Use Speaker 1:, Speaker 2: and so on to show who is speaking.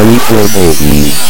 Speaker 1: Scary for babies.